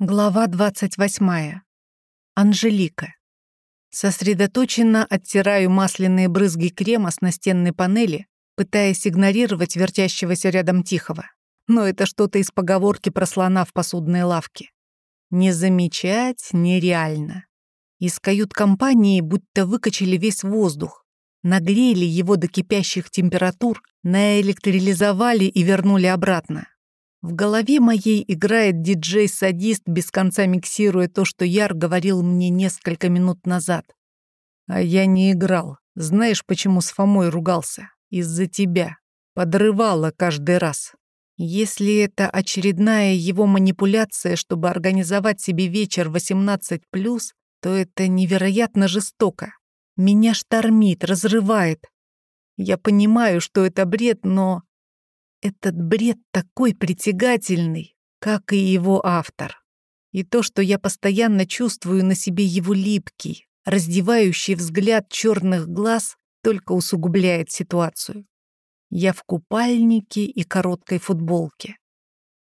Глава 28. Анжелика. Сосредоточенно оттираю масляные брызги крема с настенной панели, пытаясь игнорировать вертящегося рядом Тихого. Но это что-то из поговорки про слона в посудной лавке. Не замечать нереально. Из кают-компании будто выкачали весь воздух, нагрели его до кипящих температур, наэлектролизовали и вернули обратно. В голове моей играет диджей-садист, без конца миксируя то, что Яр говорил мне несколько минут назад. А я не играл. Знаешь, почему с Фомой ругался? Из-за тебя. Подрывала каждый раз. Если это очередная его манипуляция, чтобы организовать себе вечер 18+, то это невероятно жестоко. Меня штормит, разрывает. Я понимаю, что это бред, но этот бред такой притягательный, как и его автор. И то, что я постоянно чувствую на себе его липкий, раздевающий взгляд черных глаз, только усугубляет ситуацию. Я в купальнике и короткой футболке.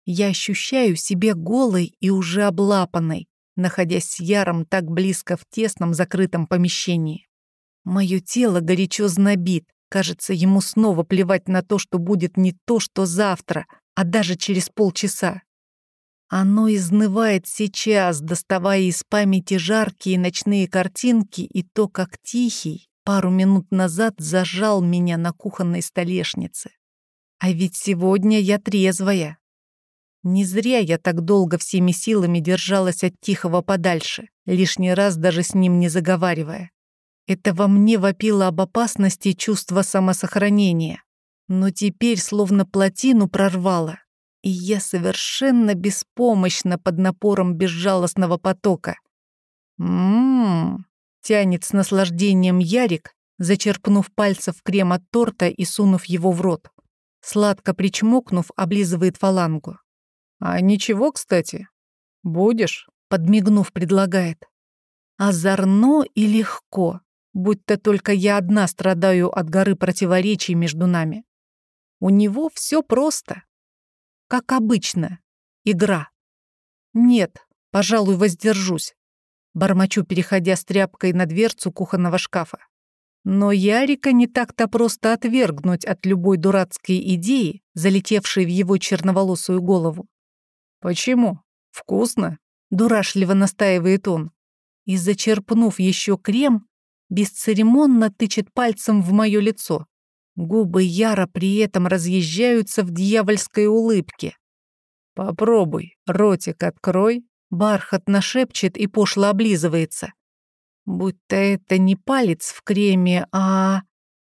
Я ощущаю себя голой и уже облапанной, находясь с Яром так близко в тесном закрытом помещении. Мое тело горячо знобит, Кажется, ему снова плевать на то, что будет не то, что завтра, а даже через полчаса. Оно изнывает сейчас, доставая из памяти жаркие ночные картинки и то, как Тихий пару минут назад зажал меня на кухонной столешнице. А ведь сегодня я трезвая. Не зря я так долго всеми силами держалась от Тихого подальше, лишний раз даже с ним не заговаривая. Это во мне вопило об опасности чувства самосохранения. Но теперь словно плотину прорвало, и я совершенно беспомощна под напором безжалостного потока. «М-м-м», тянет с наслаждением Ярик, зачерпнув пальцев крем от торта и сунув его в рот. Сладко причмокнув, облизывает фалангу. «А ничего, кстати. Будешь?» Подмигнув, предлагает. Озорно и легко будто только я одна страдаю от горы противоречий между нами. У него все просто. Как обычно. Игра. Нет, пожалуй, воздержусь. Бормочу, переходя с тряпкой на дверцу кухонного шкафа. Но Ярика не так-то просто отвергнуть от любой дурацкой идеи, залетевшей в его черноволосую голову. «Почему? Вкусно?» — дурашливо настаивает он. И, зачерпнув еще крем, бесцеремонно тычет пальцем в мое лицо. Губы Яра при этом разъезжаются в дьявольской улыбке. «Попробуй, ротик открой», бархатно шепчет и пошло облизывается. Будто это не палец в креме, а...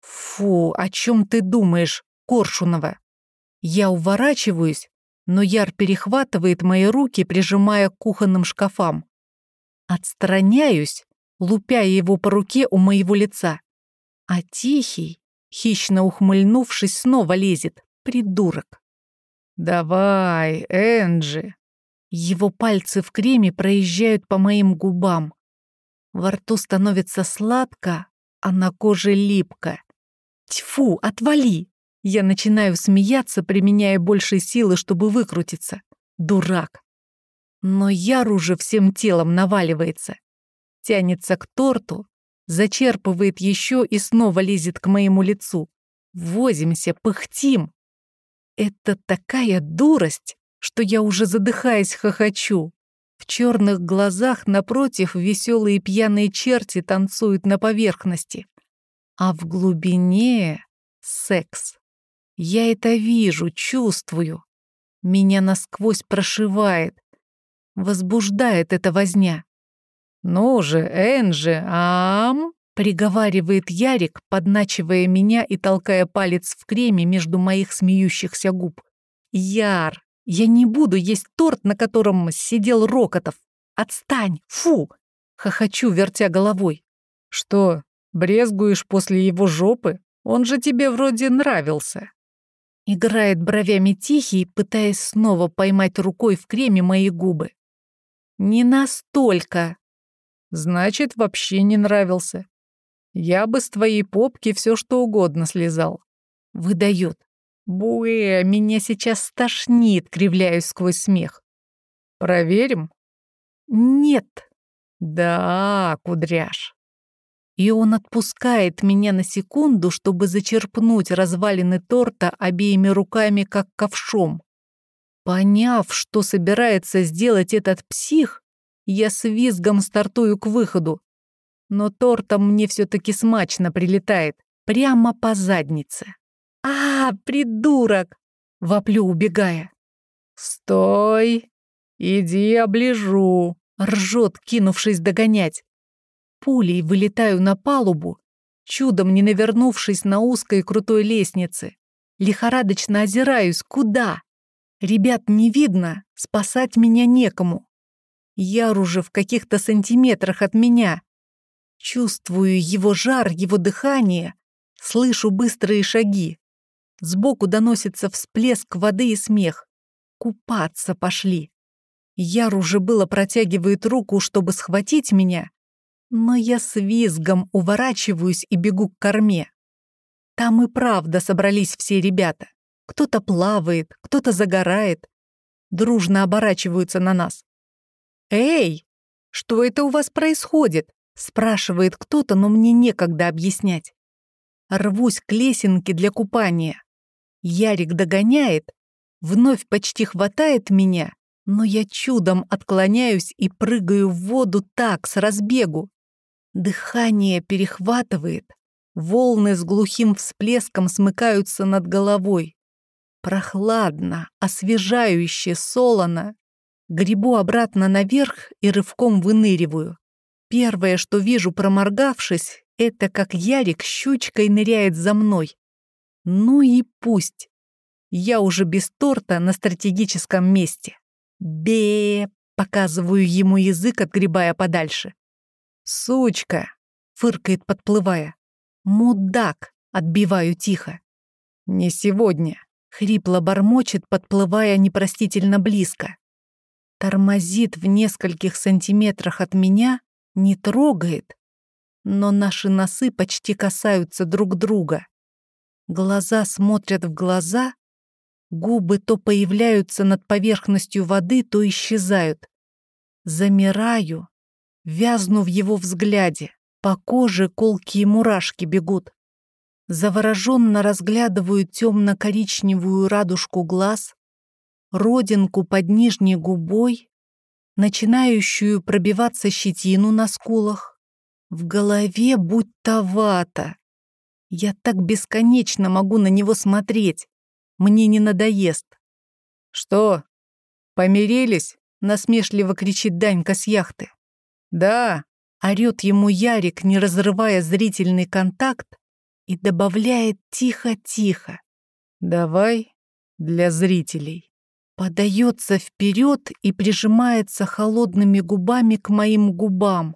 Фу, о чем ты думаешь, Коршунова? Я уворачиваюсь, но Яр перехватывает мои руки, прижимая к кухонным шкафам. Отстраняюсь лупя его по руке у моего лица. А Тихий, хищно ухмыльнувшись, снова лезет. Придурок. «Давай, Энджи!» Его пальцы в креме проезжают по моим губам. Во рту становится сладко, а на коже липко. Тьфу, отвали! Я начинаю смеяться, применяя больше силы, чтобы выкрутиться. Дурак. Но Яр уже всем телом наваливается тянется к торту, зачерпывает еще и снова лезет к моему лицу. Возимся, пыхтим. Это такая дурость, что я уже задыхаясь хохочу. В черных глазах напротив веселые пьяные черти танцуют на поверхности. А в глубине — секс. Я это вижу, чувствую. Меня насквозь прошивает. Возбуждает эта возня. «Ну же, Энджи, ам!» — приговаривает Ярик, подначивая меня и толкая палец в креме между моих смеющихся губ. «Яр, я не буду есть торт, на котором сидел Рокотов. Отстань, фу!» — хохочу, вертя головой. «Что, брезгуешь после его жопы? Он же тебе вроде нравился». Играет бровями тихий, пытаясь снова поймать рукой в креме мои губы. «Не настолько!» Значит, вообще не нравился. Я бы с твоей попки все что угодно слезал. Выдает. Буэ, меня сейчас стошнит, кривляюсь сквозь смех. Проверим. Нет. Да, кудряш. И он отпускает меня на секунду, чтобы зачерпнуть развалины торта обеими руками, как ковшом. Поняв, что собирается сделать этот псих, я с визгом стартую к выходу. Но тортом мне все-таки смачно прилетает, прямо по заднице. «А, придурок!» — воплю, убегая. «Стой! Иди оближу!» — ржет, кинувшись догонять. Пулей вылетаю на палубу, чудом не навернувшись на узкой крутой лестнице. Лихорадочно озираюсь, куда? Ребят не видно, спасать меня некому. Яр уже в каких-то сантиметрах от меня. Чувствую его жар, его дыхание, слышу быстрые шаги. Сбоку доносится всплеск воды и смех. Купаться пошли. Яр уже было протягивает руку, чтобы схватить меня, но я с визгом уворачиваюсь и бегу к корме. Там и правда собрались все ребята. Кто-то плавает, кто-то загорает. Дружно оборачиваются на нас. «Эй, что это у вас происходит?» спрашивает кто-то, но мне некогда объяснять. Рвусь к лесенке для купания. Ярик догоняет, вновь почти хватает меня, но я чудом отклоняюсь и прыгаю в воду так, с разбегу. Дыхание перехватывает, волны с глухим всплеском смыкаются над головой. Прохладно, освежающе, солоно. Грибу обратно наверх и рывком выныриваю. Первое, что вижу, проморгавшись, это как Ярик щучкой ныряет за мной. Ну и пусть. Я уже без торта на стратегическом месте. бе показываю ему язык, отгребая подальше. «Сучка!» — фыркает, подплывая. «Мудак!» — отбиваю тихо. «Не сегодня!» Хрипло бормочет, подплывая непростительно близко. Тормозит в нескольких сантиметрах от меня, не трогает, но наши носы почти касаются друг друга. Глаза смотрят в глаза, губы то появляются над поверхностью воды, то исчезают. Замираю, вязну в его взгляде, по коже колкие мурашки бегут завороженно разглядываю темно-коричневую радужку глаз, родинку под нижней губой, начинающую пробиваться щетину на скулах. В голове будто вата. Я так бесконечно могу на него смотреть. Мне не надоест. «Что, помирились?» — насмешливо кричит Данька с яхты. «Да», — орёт ему Ярик, не разрывая зрительный контакт, и добавляет тихо-тихо. «Давай для зрителей». Подается вперед и прижимается холодными губами к моим губам.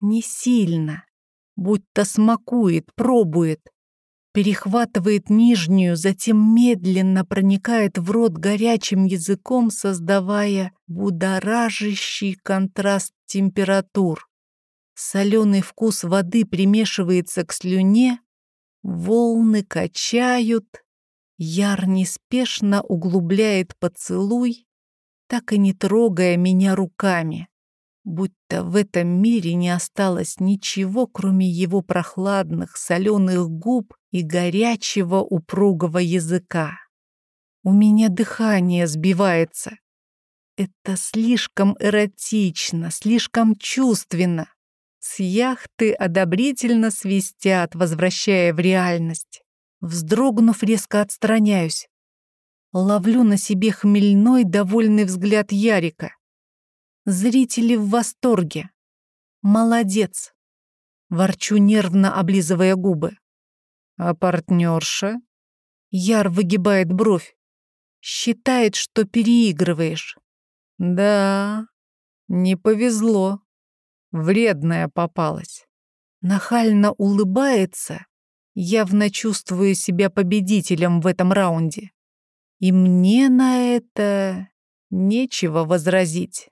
Не сильно, будто смакует, пробует. Перехватывает нижнюю, затем медленно проникает в рот горячим языком, создавая будоражащий контраст температур. Соленый вкус воды примешивается к слюне, Волны качают, Яр неспешно углубляет поцелуй, так и не трогая меня руками, будто в этом мире не осталось ничего, кроме его прохладных соленых губ и горячего упругого языка. У меня дыхание сбивается. Это слишком эротично, слишком чувственно. С яхты одобрительно свистят, возвращая в реальность. Вздрогнув, резко отстраняюсь. Ловлю на себе хмельной, довольный взгляд Ярика. Зрители в восторге. Молодец. Ворчу нервно, облизывая губы. А партнерша? Яр выгибает бровь. Считает, что переигрываешь. Да, не повезло. Вредная попалась. Нахально улыбается, явно чувствую себя победителем в этом раунде. И мне на это нечего возразить.